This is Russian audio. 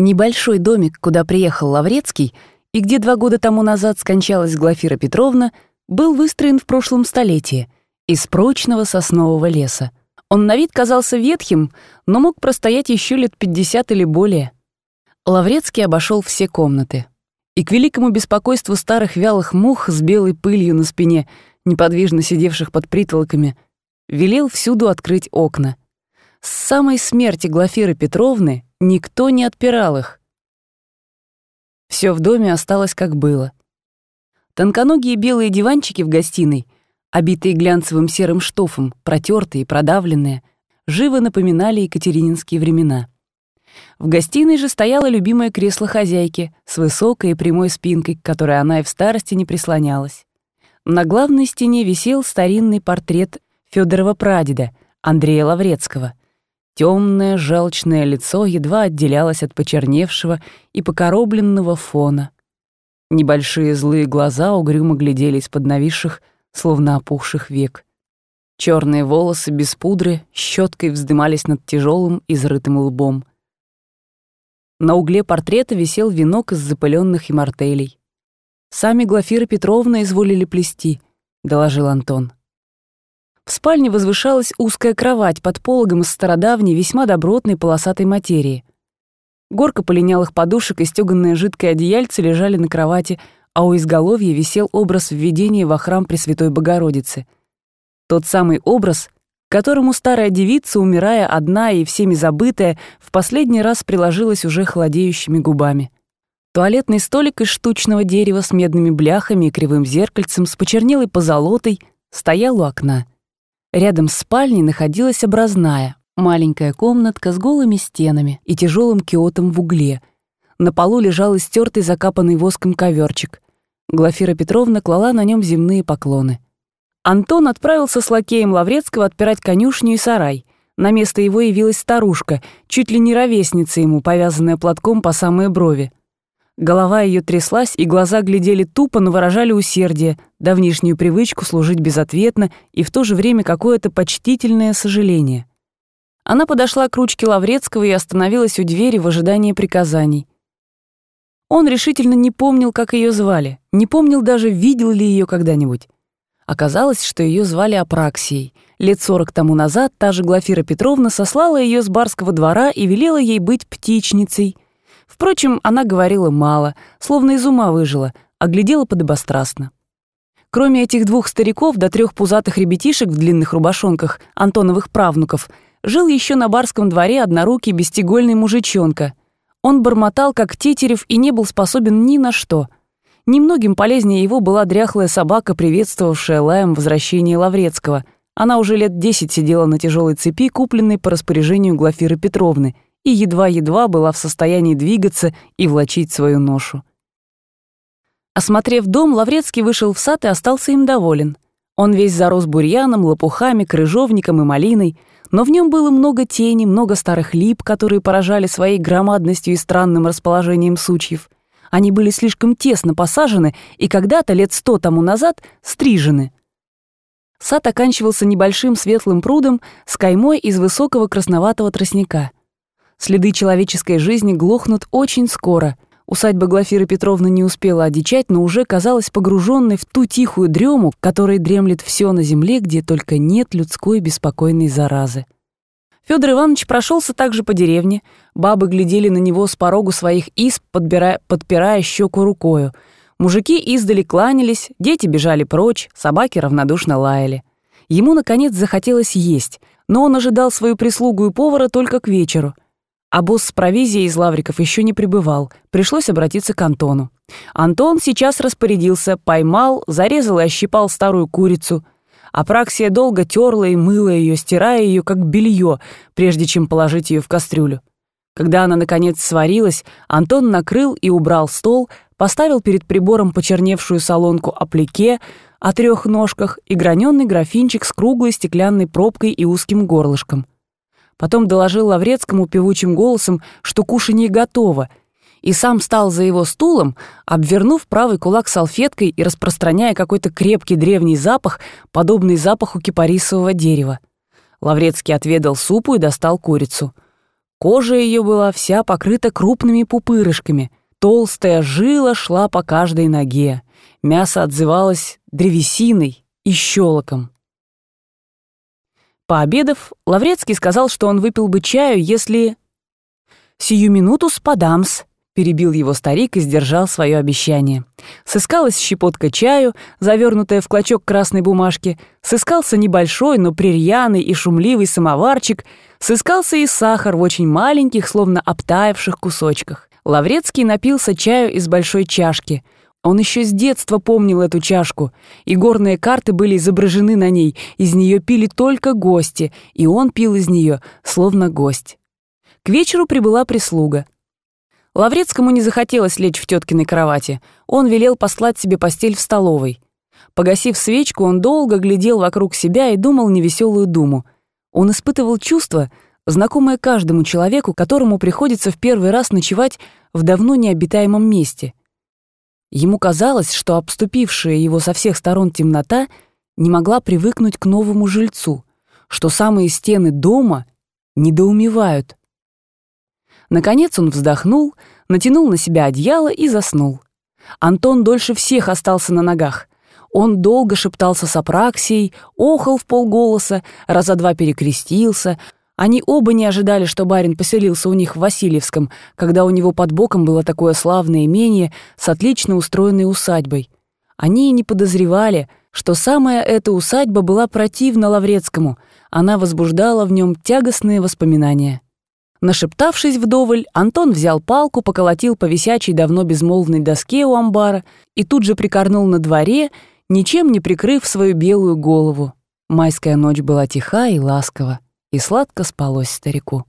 Небольшой домик, куда приехал Лаврецкий, и где два года тому назад скончалась Глафира Петровна, был выстроен в прошлом столетии из прочного соснового леса. Он на вид казался ветхим, но мог простоять еще лет пятьдесят или более. Лаврецкий обошел все комнаты. И к великому беспокойству старых вялых мух с белой пылью на спине, неподвижно сидевших под притолоками, велел всюду открыть окна. С самой смерти Глафиры Петровны Никто не отпирал их. Все в доме осталось как было. Тонконогие белые диванчики в гостиной, обитые глянцевым серым штофом, протертые, продавленные, живо напоминали екатерининские времена. В гостиной же стояло любимое кресло хозяйки с высокой и прямой спинкой, к которой она и в старости не прислонялась. На главной стене висел старинный портрет Федорова прадеда, Андрея Лаврецкого, Темное желчное лицо едва отделялось от почерневшего и покоробленного фона. Небольшие злые глаза угрюмо глядели из-под нависших, словно опухших век. Черные волосы без пудры щеткой вздымались над тяжелым изрытым лбом. На угле портрета висел венок из запыленных имартелей. «Сами Глафира Петровна изволили плести», — доложил Антон. В спальне возвышалась узкая кровать под пологом из стародавней, весьма добротной полосатой материи. Горка полинялых подушек и стёганное жидкое одеяльце лежали на кровати, а у изголовья висел образ введения во храм Пресвятой Богородицы. Тот самый образ, которому старая девица, умирая одна и всеми забытая, в последний раз приложилась уже холодеющими губами. Туалетный столик из штучного дерева с медными бляхами и кривым зеркальцем с почернелой позолотой стоял у окна. Рядом с спальней находилась образная, маленькая комнатка с голыми стенами и тяжелым киотом в угле. На полу лежал истертый закапанный воском коверчик. Глафира Петровна клала на нем земные поклоны. Антон отправился с лакеем Лаврецкого отпирать конюшню и сарай. На место его явилась старушка, чуть ли не ровесница ему, повязанная платком по самые брови. Голова ее тряслась, и глаза глядели тупо, но выражали усердие, давнишнюю привычку служить безответно и в то же время какое-то почтительное сожаление. Она подошла к ручке Лаврецкого и остановилась у двери в ожидании приказаний. Он решительно не помнил, как ее звали, не помнил даже, видел ли ее когда-нибудь. Оказалось, что ее звали Апраксией. Лет сорок тому назад та же Глафира Петровна сослала ее с барского двора и велела ей быть птичницей — Впрочем, она говорила мало, словно из ума выжила, а глядела подобострастно. Кроме этих двух стариков до трех пузатых ребятишек в длинных рубашонках, Антоновых правнуков, жил еще на барском дворе однорукий бестегольный мужичонка. Он бормотал, как тетерев, и не был способен ни на что. Немногим полезнее его была дряхлая собака, приветствовавшая лаем возвращение Лаврецкого. Она уже лет десять сидела на тяжелой цепи, купленной по распоряжению Глафиры Петровны — и едва-едва была в состоянии двигаться и влачить свою ношу. Осмотрев дом, Лаврецкий вышел в сад и остался им доволен. Он весь зарос бурьяном, лопухами, крыжовником и малиной, но в нем было много тени, много старых лип, которые поражали своей громадностью и странным расположением сучьев. Они были слишком тесно посажены и когда-то, лет сто тому назад, стрижены. Сад оканчивался небольшим светлым прудом с каймой из высокого красноватого тростника — Следы человеческой жизни глохнут очень скоро. Усадьба Глафиры Петровны не успела одичать, но уже казалась погруженной в ту тихую дрему, которой дремлет все на земле, где только нет людской беспокойной заразы. Федор Иванович прошелся также по деревне. Бабы глядели на него с порогу своих исп, подбирая, подпирая щеку рукою. Мужики издали кланялись, дети бежали прочь, собаки равнодушно лаяли. Ему, наконец, захотелось есть, но он ожидал свою прислугу и повара только к вечеру. А босс с провизией из лавриков еще не прибывал, пришлось обратиться к Антону. Антон сейчас распорядился, поймал, зарезал и ощипал старую курицу. Апраксия долго терла и мыла ее, стирая ее как белье, прежде чем положить ее в кастрюлю. Когда она, наконец, сварилась, Антон накрыл и убрал стол, поставил перед прибором почерневшую солонку аплике о трех ножках и граненый графинчик с круглой стеклянной пробкой и узким горлышком. Потом доложил Лаврецкому певучим голосом, что кушанье готово, и сам стал за его стулом, обвернув правый кулак салфеткой и распространяя какой-то крепкий древний запах, подобный запаху кипарисового дерева. Лаврецкий отведал супу и достал курицу. Кожа ее была вся покрыта крупными пупырышками, толстая жила шла по каждой ноге, мясо отзывалось древесиной и щелоком. Пообедав, Лаврецкий сказал, что он выпил бы чаю, если... «Сию минуту спадамс», — перебил его старик и сдержал свое обещание. Сыскалась щепотка чаю, завернутая в клочок красной бумажки, сыскался небольшой, но прерьяный и шумливый самоварчик, сыскался и сахар в очень маленьких, словно обтаявших кусочках. Лаврецкий напился чаю из большой чашки. Он еще с детства помнил эту чашку, и горные карты были изображены на ней, из нее пили только гости, и он пил из нее, словно гость. К вечеру прибыла прислуга. Лаврецкому не захотелось лечь в теткиной кровати. Он велел послать себе постель в столовой. Погасив свечку, он долго глядел вокруг себя и думал невеселую думу. Он испытывал чувство, знакомое каждому человеку, которому приходится в первый раз ночевать в давно необитаемом месте. Ему казалось, что обступившая его со всех сторон темнота не могла привыкнуть к новому жильцу, что самые стены дома недоумевают. Наконец он вздохнул, натянул на себя одеяло и заснул. Антон дольше всех остался на ногах. Он долго шептался с Апраксией, охал в полголоса, раза два перекрестился. Они оба не ожидали, что барин поселился у них в Васильевском, когда у него под боком было такое славное имение с отлично устроенной усадьбой. Они и не подозревали, что самая эта усадьба была противна Лаврецкому, она возбуждала в нем тягостные воспоминания. Нашептавшись вдоволь, Антон взял палку, поколотил по висячей давно безмолвной доске у амбара и тут же прикорнул на дворе, ничем не прикрыв свою белую голову. Майская ночь была тиха и ласкова, и сладко спалось старику.